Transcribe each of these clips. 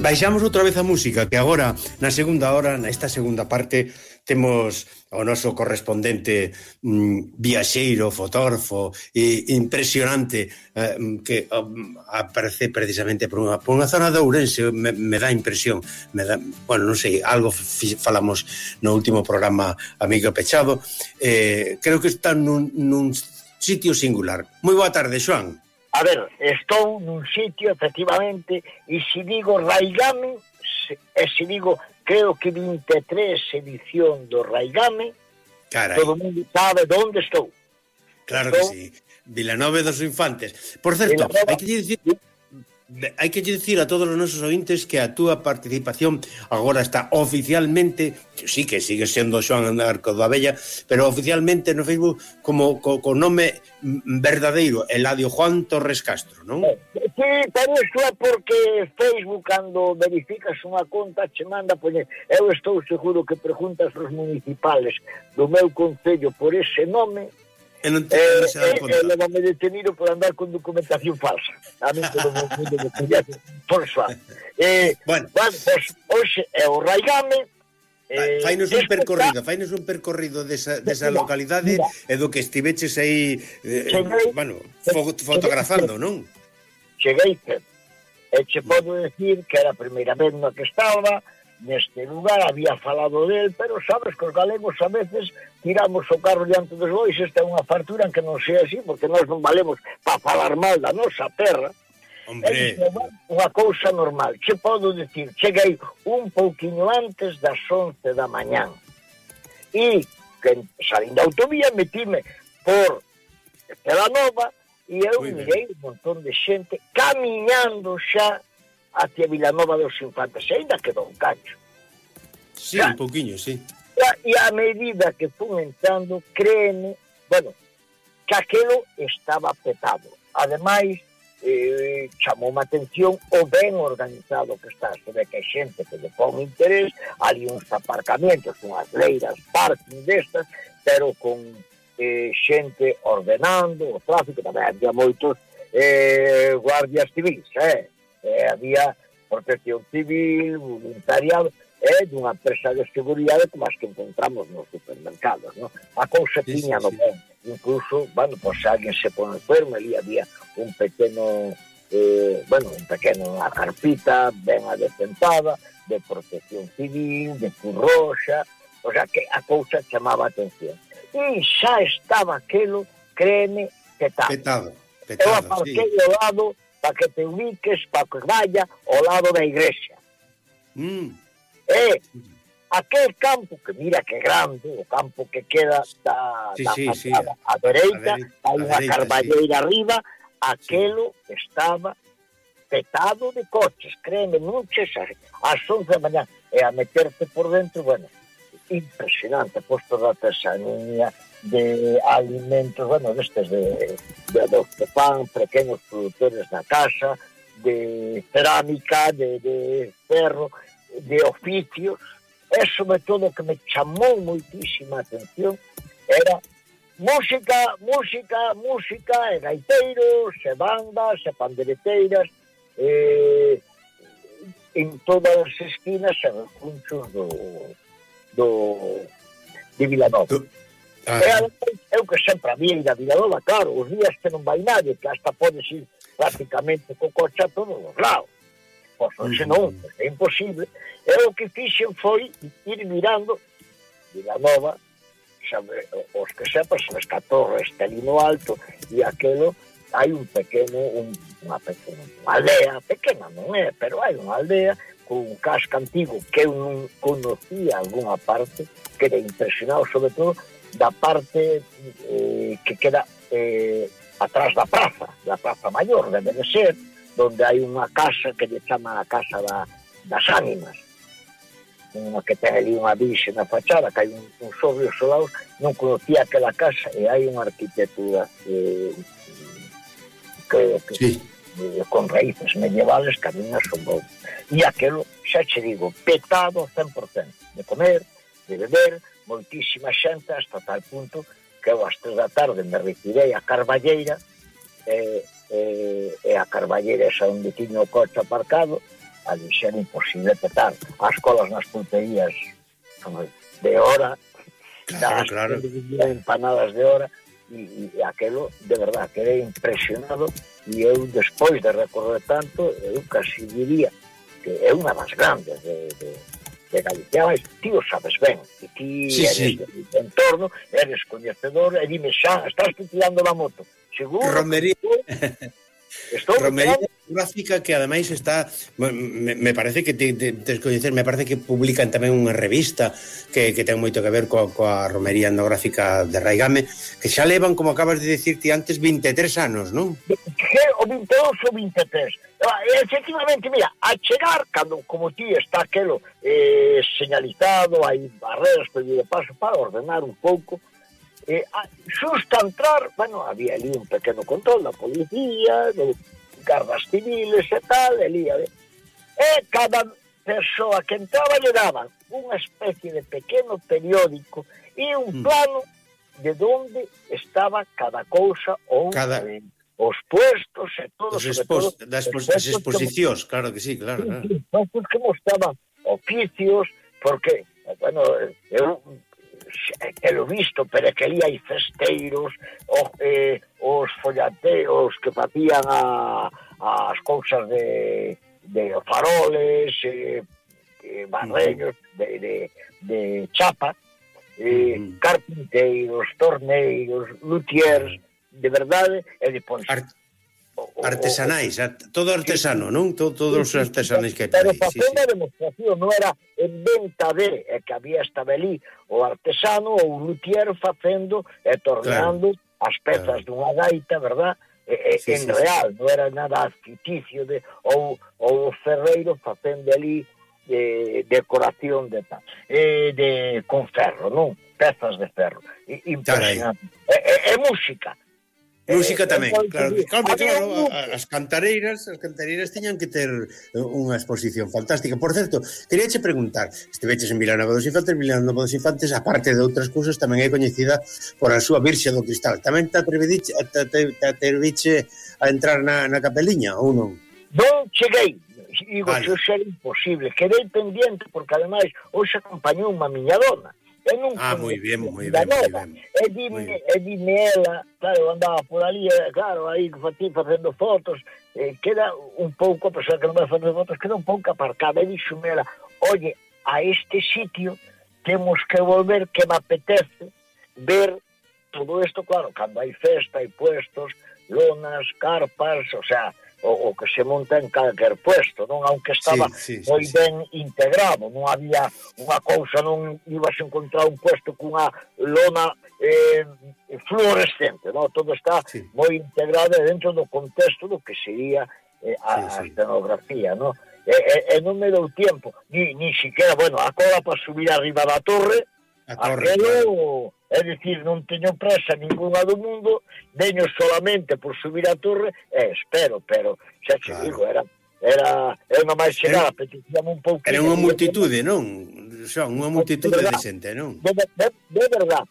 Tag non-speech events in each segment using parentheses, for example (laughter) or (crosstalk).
Baixamos outra vez a música, que agora, na segunda hora, nesta segunda parte, temos o noso correspondente mm, viaxeiro, fotógrafo e impresionante eh, mm, que um, aparece precisamente por unha, por unha zona de Ourense me, me dá impresión me dá, bueno, non sei, algo falamos no último programa Amigo Pechado eh, creo que está nun, nun sitio singular. Moi boa tarde, Xoan A ver, estou nun sitio, efectivamente, e se digo Raigame, se, e se digo, creo que 23 edición do Raigame, Carai. todo mundo sabe onde estou. Claro estou, que sí. Vilanove dos Infantes. Por certo, hai que dicir hai que dicir a todos os nosos ointes que a túa participación agora está oficialmente, sí que sigue sendo Xoan Arco da Bella pero oficialmente no Facebook como co, co nome verdadeiro, Eladio Juan Torres Castro, non? Eh, sí, pero isto é porque Facebook cando verificas unha conta che manda poñer, eu estou seguro que preguntas aos municipales do meu concello por ese nome E non te eh, se eh, dá conta. Eh, levame detenido por andar con documentación falsa. A mí pelo mundo me coñazo, por xa. Eh, bueno, bueno pues, hoxe é o Raigame, Eh, fainos un percorrido, fainos un percorrido desa, desa mira, localidade mira. e do que estiveches aí eh, cheguei, bueno, fo, fotografando, non? Cheguei, e che podo decir que era a primeira vez no que estaba, neste lugar, había falado del, pero sabes que os galegos a veces tiramos o carro diante dos bois, esta é unha fartura en que non sei así, porque nós non valemos para falar mal da nosa terra, Hombre. É unha cousa normal. Che podo dicir, cheguei un pouquiño antes das 11 da mañán. E que salín da autovía metime por Pela Nova e eu mirei un montón de xente camiñando xa hacia Vilanova dos Infantes, ainda quedou un cacho. Sí, ya, un poquinho, sí. E a, e a medida que fun entrando, créeme, bueno, que aquelo estaba petado. Ademais, eh, chamou a atención o ben organizado que está, se ve que hai xente que lle pon interés, ali uns aparcamentos, unhas leiras, parking destas, pero con eh, xente ordenando o tráfico, tamén había moitos eh, guardias civis, eh, eh, había protección civil, voluntariado, eh, dunha empresa de seguridade como as que encontramos nos supermercados. No? A cousa sí, tiña sí, no sí. ben. Incluso, bueno, pois pues, alguén se pone enfermo, ali había un pequeno, eh, bueno, un pequeno, unha carpita ben adecentada, de protección civil, de curroxa, o sea que a cousa chamaba a atención. E xa estaba aquelo, créeme, petado. Petado, petado, Eu aparquei sí. ao lado para que te ubiques para que vaya ao lado da igrexa. Mm. Eh, aquel campo que mira que grande, o campo que queda da, sí, da sí, sí. A, dereita, hai unha carballeira sí. arriba, aquelo sí. estaba petado de coches, créeme, noches ás 11 da mañá, e a meterte por dentro, bueno, impresionante, posto da tesanía, de alimentos, bueno, destes de, de adopte pan, pequenos produtores na casa, de cerámica, de, de ferro, de oficios, e sobre todo que me chamou moitísima atención era música, música, música, e gaiteiros, e bandas, e pandereteiras, e, en todas as esquinas e recunchos do, do, de Vilanova. Ah. E eu que sempre había ir a Viladoba, claro, os días que non vai nadie, que hasta podes ir prácticamente co coche a todos os lados. Pois hoxe non, é imposible. E o que fixen foi ir mirando Vilanova, sabe, os que sepas, as torre está ali no alto, e aquelo hai un pequeno, un, unha pequena unha aldea, pequena non é, pero hai unha aldea con un casco antigo que eu non conocía alguna parte, que era impresionado sobre todo da parte eh, que queda eh, atrás da praza, da praza maior de ser, donde hai unha casa que lle chama a Casa da, das Ánimas, unha que ten ali unha virxe na fachada, que hai un, un sobre os lados, non conocía aquela casa e hai unha arquitectura eh, que, que sí. eh, con raíces medievales que a mí me asombrou. E aquelo, xa che digo, petado 100%, de comer, de beber, moitísima xente hasta tal punto que eu as tres da tarde me retirei a Carballeira e, e, e a Carballeira esa onde tiño o coche aparcado a deixar imposible petar as colas nas pulperías de hora claro, das claro. empanadas de hora e, e aquelo, de verdad, quedei impresionado e eu, despois de recorrer tanto, eu casi diría que é unha das grandes de, de, de Galiciáis, ti o sabes ben, e ti sí, eres sí. de entorno, eres coñecedor, e dime xa, estás tirando a moto, seguro? Romería. Estou (laughs) Romería gráfica que ademais está me, me parece que te, te, te coñecer, me parece que publican tamén unha revista que, que ten moito que ver coa, coa romería etnográfica de Raigame, que xa levan como acabas de dicirte antes 23 anos, non? Que o 22 ou 23 Ah, efectivamente, mira, a chegar, cando, como ti está aquelo eh, señalizado, hai barreras de paso para ordenar un pouco, eh, a, entrar, bueno, había ali un pequeno control da policía, de gardas civiles e tal, ali, a e cada persoa que entraba lle daban unha especie de pequeno periódico e un mm. plano de onde estaba cada cousa ou cada... Dentro os puestos e todo. Os expos, todo, das, expos, das exposicións, que, claro que sí, claro. claro. Sí, sí, que mostraban oficios, porque, bueno, eu pelo visto, pero que ali hai festeiros, os, eh, os follateiros que facían a, as cousas de, de faroles, eh, eh, barreños, de, de, de chapa, eh, mm. carpinteiros, torneiros, luthiers, de verdade e de ponxe. Artesanais, art todo artesano, sí, non? Todo, todos os artesanais que hai Pero facendo sí, sí. demostración, non era en venta de, é que había esta belí o artesano ou o luthier facendo e tornando claro. as pezas claro. dunha gaita, verdad? e, sí, en sí, real, sí. non era nada ficticio de ou ou o ferreiro facendo ali de decoración de tal, eh, de con ferro, non? Pezas de ferro. Impresionante. E, e, é música, Música tamén, claro, claro. Claro, as cantareiras, as cantareiras tiñan que ter unha exposición fantástica. Por certo, queríache preguntar, estiveches en Vilanova dos Infantes, Vilanova dos Infantes, aparte de outras cousas, tamén é coñecida por a súa Virxe do Cristal. Tamén te atreviche, te, te atreviche a entrar na, na capeliña, ou non? Non cheguei, digo, vale. xo xa era imposible. Quedei pendiente, porque ademais, hoxe acompañou unha miña dona. Eu não ah, muito bem, muito bem, muito bem. É dime, muy é de claro, andaba por ali, eh, claro, aí fazendo fotos, eh, queda un pouco, a pesar que no vai hace fotos, queda un pouco aparcada. E dice, Mela, oye, a este sitio temos que volver que me apetece ver todo isto, claro, cando hai festa, hai puestos, lonas, carpas, o sea, o, o que se monta en calquer puesto, non? Aunque estaba sí, sí, moi sí, ben sí. integrado, non había unha cousa, non ibas a encontrar un puesto cunha lona eh, fluorescente, non? Todo está sí. moi integrado dentro do contexto do que sería eh, a, sí, sí. a escenografía, non? E, e, e non me dou tempo, ni, ni siquiera, bueno, a cola para subir arriba da torre, Porque eu, é dicir, non teño presa ninguna do mundo, veño solamente por subir a torre, e espero, pero xa che claro. digo, era era é unha máis chegada, petitíame un pouco. Era unha multitude, non? Son, unha multitude de, de xente, non? De, de, de verdad.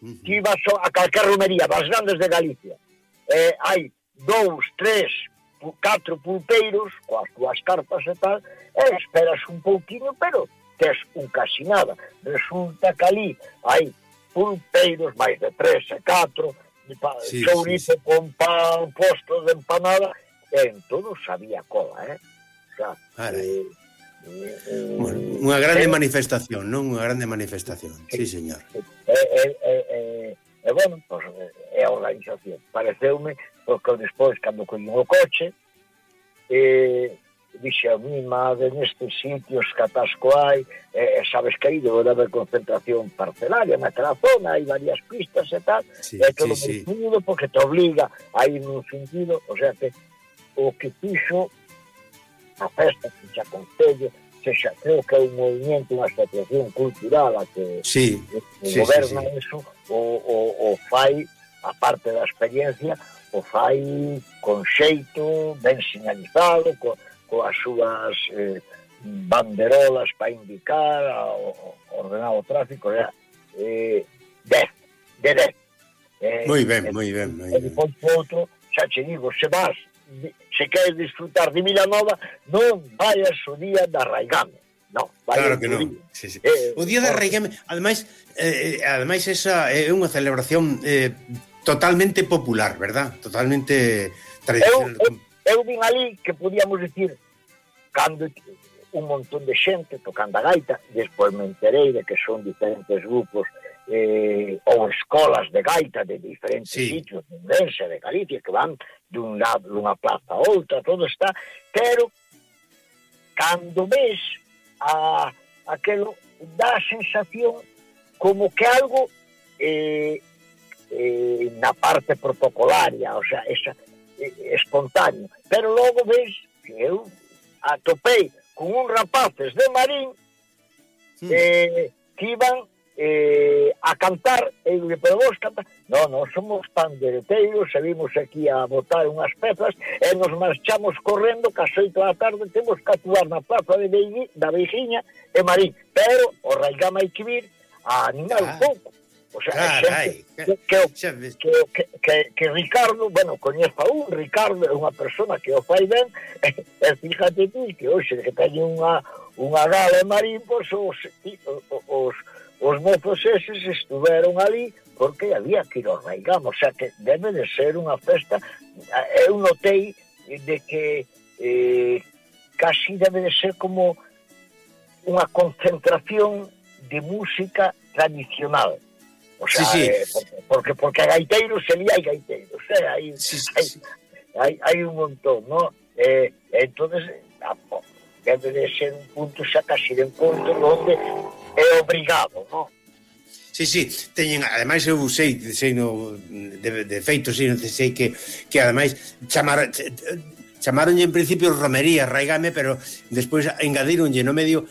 Uh -huh. Ti vas a calcar romería, vas grandes de Galicia. Eh, hai dous, tres, catro pulpeiros, coas túas carpas e tal, e esperas un pouquinho, pero tes un casi nada. Resulta que ali hai pulpeiros máis de tres e catro, sí, chourizo sí, sí. con pan, postos de empanada, en todo sabía cola, eh? O sea, eh, eh, bueno, unha grande eh, manifestación, non? Unha grande manifestación, sí, sí señor. E, e, e, e, bueno, pues, é a organización. Pareceume, porque despois, cando coñe o coche, eh, dixe a mi madre, nestes sitios catascoai, e, e sabes que aí debo de haber concentración parcelaria naquela zona, hai varias pistas e tal, sí, e todo sí, sí. Mundo porque te obliga a ir nun sentido, o sea que o que fixo a festa que xa concello, se xa creo que é un movimento, unha asociación cultural a que, sí, que, sí, goberna sí, sí. eso, o, o, o fai, a parte da experiencia, o fai con xeito, ben señalizado con, coas súas eh, banderolas para indicar ao ordenar o tráfico era eh, 10 de 10 eh, moi ben, moi eh, ben, moi eh, ben. E depois outro, xa che digo, se vas se queres disfrutar de Milanova non vayas o día da Raigame No, claro que non. Sí, sí. Eh, o día da eh, Raigame, ademais, eh, ademais esa é unha celebración eh, totalmente popular, verdad? Totalmente tradicional. Eu, eu, eu vin ali que podíamos decir cando un montón de xente tocando a gaita, despois me enterei de que son diferentes grupos eh, ou escolas de gaita de diferentes sí. sitios, de Invense, de Galicia, que van dun lado, dunha plaza a outra, todo está, pero cando ves a, aquelo, dá a sensación como que algo eh, eh, na parte protocolaria, o sea, esa, espontáneo. Pero logo ves que eu atopei con un rapaces de Marín sí. eh, que iban eh, a cantar, e eu pero vos cantar, non, non somos pandereteiros, vimos aquí a botar unhas pezas, e nos marchamos correndo, cas oito da tarde, temos que actuar na plaza de Beigui, da Veixiña e Marín, pero o Raigama hai que vir a animar ah. un pouco, O sea, Carai, que, que, que, que, que Ricardo, bueno, coñeza un, Ricardo é unha persona que o fai ben, e, (laughs) e fíjate ti que hoxe que teñe unha, unha gala de marín, pois os, os, os mozos eses estuveron ali porque había que ir ao raigamo, o sea que debe de ser unha festa, eu notei de que eh, casi debe de ser como unha concentración de música tradicional, O sea, sí, sí. Eh, porque, porque gaiteiros se hai gaiteiros, eh? hai, sí, sí, hai, sí. hai, hai un montón, ¿no? Eh, entonces, ah, a, debe de ser un punto xa casi de encontro onde é obrigado, ¿no? Sí, sí, teñen, ademais eu sei, sei no, de, de feito, sei, sei que, que ademais chamar, chamaronlle en principio romería, raigame, pero despois engadíronlle no medio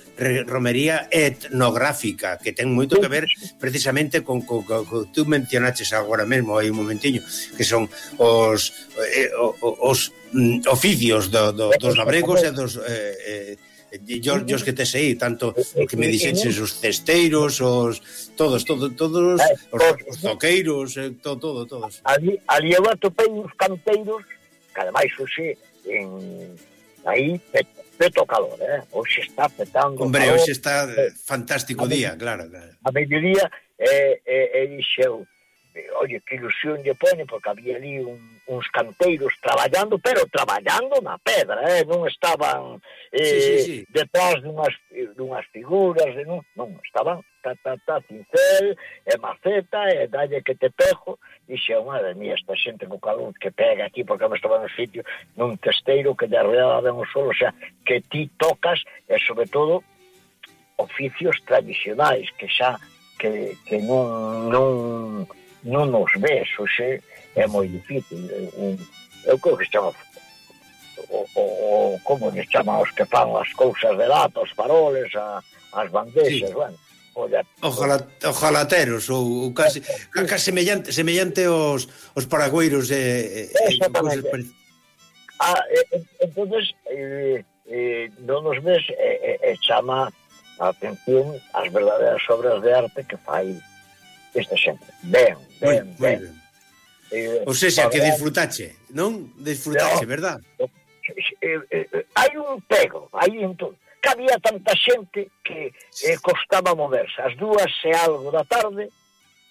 romería etnográfica, que ten moito que ver precisamente con co, que tú mencionaches agora mesmo hai un momentiño, que son os eh, os, os mm, oficios do, do, dos labregos e dos eh, eh, yo, yo que te sei, tanto que me dixeches os cesteiros, os todos, todos, todos, os, os toqueiros, eh, todo, todo, todos. Ali, ali eu atopei uns canteiros, que ademais hoxe en, aí peta, calor, eh? hoxe está petando Hombre, calor. hoxe está eh, fantástico a día, claro, claro. A mediodía, e eh, eh, eh dixeu, Eh, oye, que ilusión lle poño, porque había ali un, uns canteiros traballando, pero traballando na pedra, eh? non estaban eh, sí, sí, sí. detrás dunhas, dunhas figuras, de non, non, estaban ta, ta, ta, cincel, e maceta, e dalle que te pejo, e dixe, madre mía, esta xente co calor que pega aquí, porque me estaba no sitio, nun testeiro que de arreada ven o sol, o sea, que ti tocas, e sobre todo, oficios tradicionais, que xa, que, que non, non, nu nos versos é moi difícil. Eh, eu creo que chama o, o, o como se chama os que fan as cousas de lata, os faroles, a, as bandeixas, sí. bueno. Olla, ojalá, ojalateros ou, ou case, eh, eh, case semellante, semellante os, os paragüeiros e, e, Exactamente. Ah, e, entonces eh, eh, non nos ves e, e, e chama a atención as verdadeiras obras de arte que fai esta xente. Ben, ben, moi, ben. Moi ben. Eh, Ou seja, que disfrutache, non? Disfrutache, no, verdad? Eh, eh, eh hai un pego, hai un todo. Que había tanta xente que eh, costaba moverse. As dúas e algo da tarde...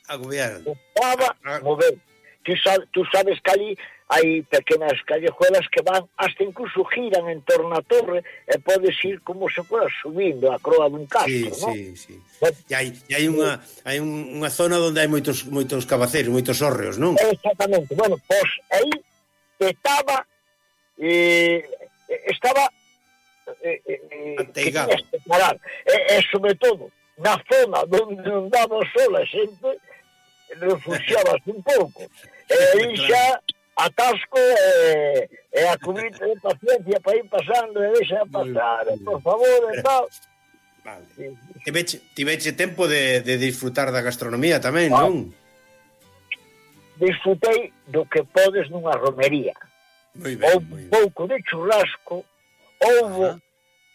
Agobiaron. Costaba ah. mover. Tú, sabes, tú sabes que ali hai pequenas callejuelas que van, hasta incluso giran en torno a torre e podes ir como se fuera subindo a croa dun castro, sí, non? Sí, sí. Bueno, e hai, e hai unha, hai un, unha zona onde hai moitos, moitos cabaceros, moitos hórreos, non? Exactamente. Bueno, pois aí estaba eh, estaba eh, eh, eh Anteigado. E, e sobre todo, na zona onde non daba sola xente, refugiabas un pouco. E aí xa atasco e, e a cubrirte de paciencia para ir pasando e deixa pasar, por favor, e tal. Vale. Sí. Tiveche, tiveche tempo de, de disfrutar da gastronomía tamén, ah. non? Disfrutei do que podes nunha romería. Muy ben, ou un pouco de churrasco, ou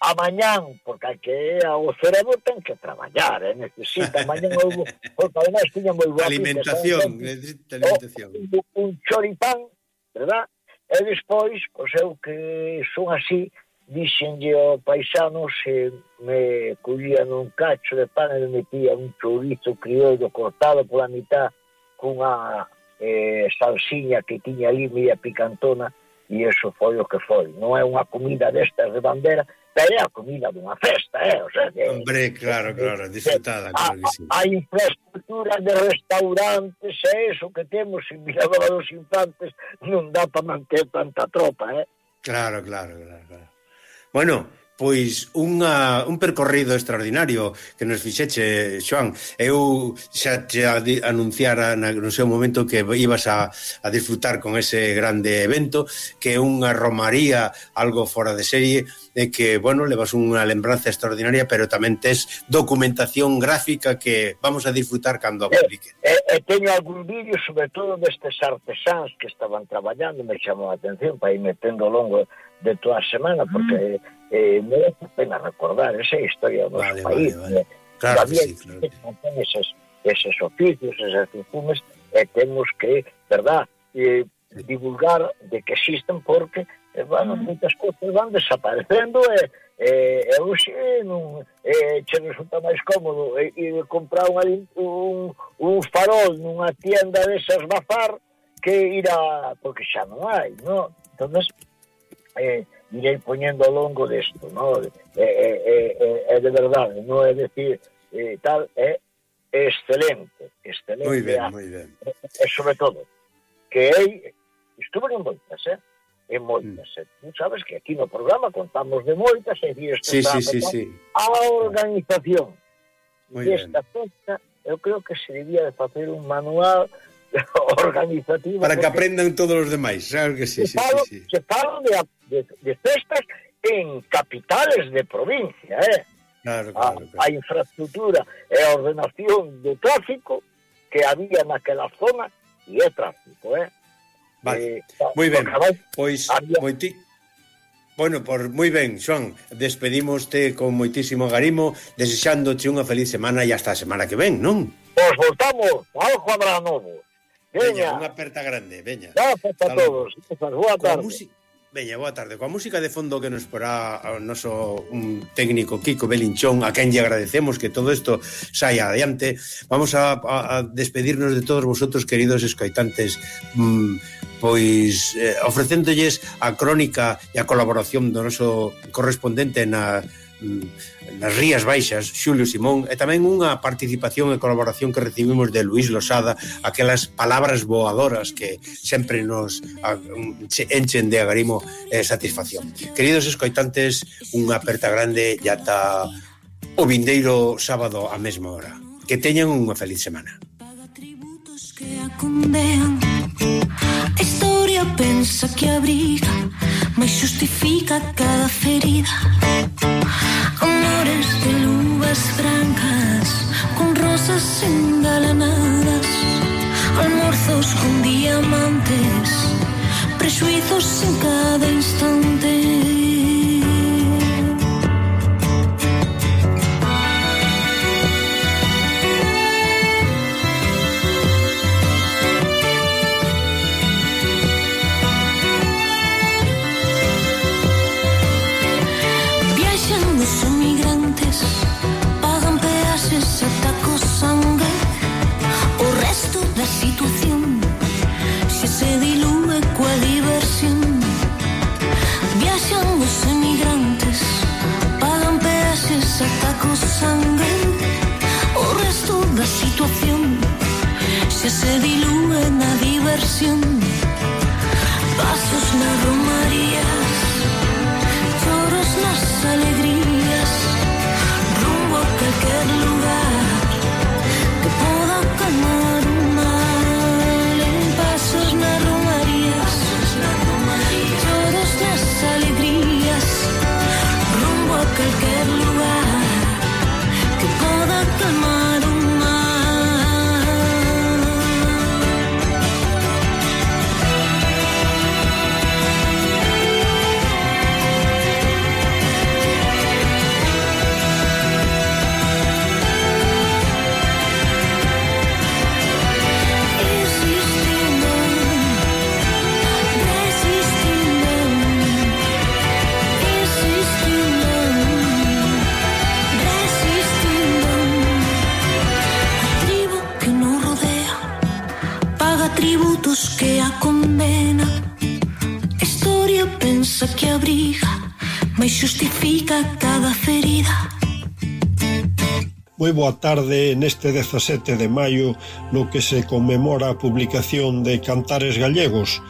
a mañán, porque que o cerebro ten que traballar, eh, necesita mañán houve, porque además tiña moi boa alimentación, necesita alimentación. Un, un choripán verdad? E despois, pois eu que son así, dixenlle ao paisano se me collía nun cacho de pan e metía un chorizo criollo cortado pola mitad cunha eh, salsiña que tiña ali media picantona e eso foi o que foi. Non é unha comida destas de bandera, é a comida dunha festa, eh? O sea, que, Hombre, claro, claro, disfrutada, ah, claro que sí. Ah, hai infraestructura de restaurantes e eso que temos en Viladora dos Infantes non dá para manter tanta tropa, eh? Claro, claro, claro. claro. Bueno, pois unha, un percorrido extraordinario que nos fixeche, Xoan. Eu xa te anunciara na, no seu momento que ibas a, a disfrutar con ese grande evento, que é unha romaría algo fora de serie, e que, bueno, levas unha lembranza extraordinaria, pero tamén tes documentación gráfica que vamos a disfrutar cando a publique. E, e, e teño algún vídeo, sobre todo destes artesáns que estaban traballando, me chamou a atención, para ir metendo longo de toda a semana, porque mm. eh, merece pena recordar esa historia do vale, país. Vale, vale. Eh, claro que sí, claro que sí. eses, eses oficios, eses perfumes e eh, temos que, verdad, eh, divulgar de que existen porque eh, bueno, mm. moitas cousas van desaparecendo e eh, eh, e hoxe non, eh, che resulta máis cómodo eh, ir comprar un, un, un farol nunha tienda desas bazar que ir a... porque xa non hai, non? Entón, eh, irei poñendo ao longo desto, no? É, é, é, é de verdade, non é decir, eh, tal, é excelente, excelente. Moi ben, moi ben. E, sobre todo, que é, estuve en moitas, eh? en moitas. Mm. Eh. Tú sabes que aquí no programa contamos de moitas, e di este sí, sí, sí, sí. a organización. Muy desta festa, eu creo que se debía de facer un manual (laughs) organizativo Para que aprendan todos os demais, claro que sí, se sí, falo, sí, sí. Se falo de, de, de festas en capitales de provincia, eh? Claro, claro, claro. A, a infraestructura e a ordenación do tráfico que había naquela zona e é tráfico, eh? Vale, eh, moi ben, pois había... moiti... Bueno, por moi ben, Xoan, despedimoste con moitísimo garimo, desexándoche unha feliz semana e hasta a semana que ven, non? Pois voltamos, algo habrá novo. Veña, unha aperta grande, veña. Ah, Grazas a todos. Boa tarde. Música... Veña, boa tarde. Coa música de fondo que nos porá o noso un técnico Kiko Belinchón, a quen lle agradecemos que todo isto saia adiante, vamos a, a, a despedirnos de todos vosotros, queridos escoitantes, mmm, pois eh, ofrecéndolles a crónica e a colaboración do noso correspondente na Mm, nas Rías Baixas, Xulio Simón, e tamén unha participación e colaboración que recibimos de Luís Losada, aquelas palabras voadoras que sempre nos enchen de agarimo e satisfacción. Queridos escoitantes, unha aperta grande e ata o vindeiro sábado a mesma hora. Que teñan unha feliz semana. tributos que acundean A historia pensa que abriga Mas justifica cada ferida. Amores de luvas francas Con rosas engalanadas. Almorzos con diamantes Prejuizos en cada instante. Pasos na romaría. moi boa tarde neste 17 de maio no que se conmemora a publicación de Cantares Gallegos.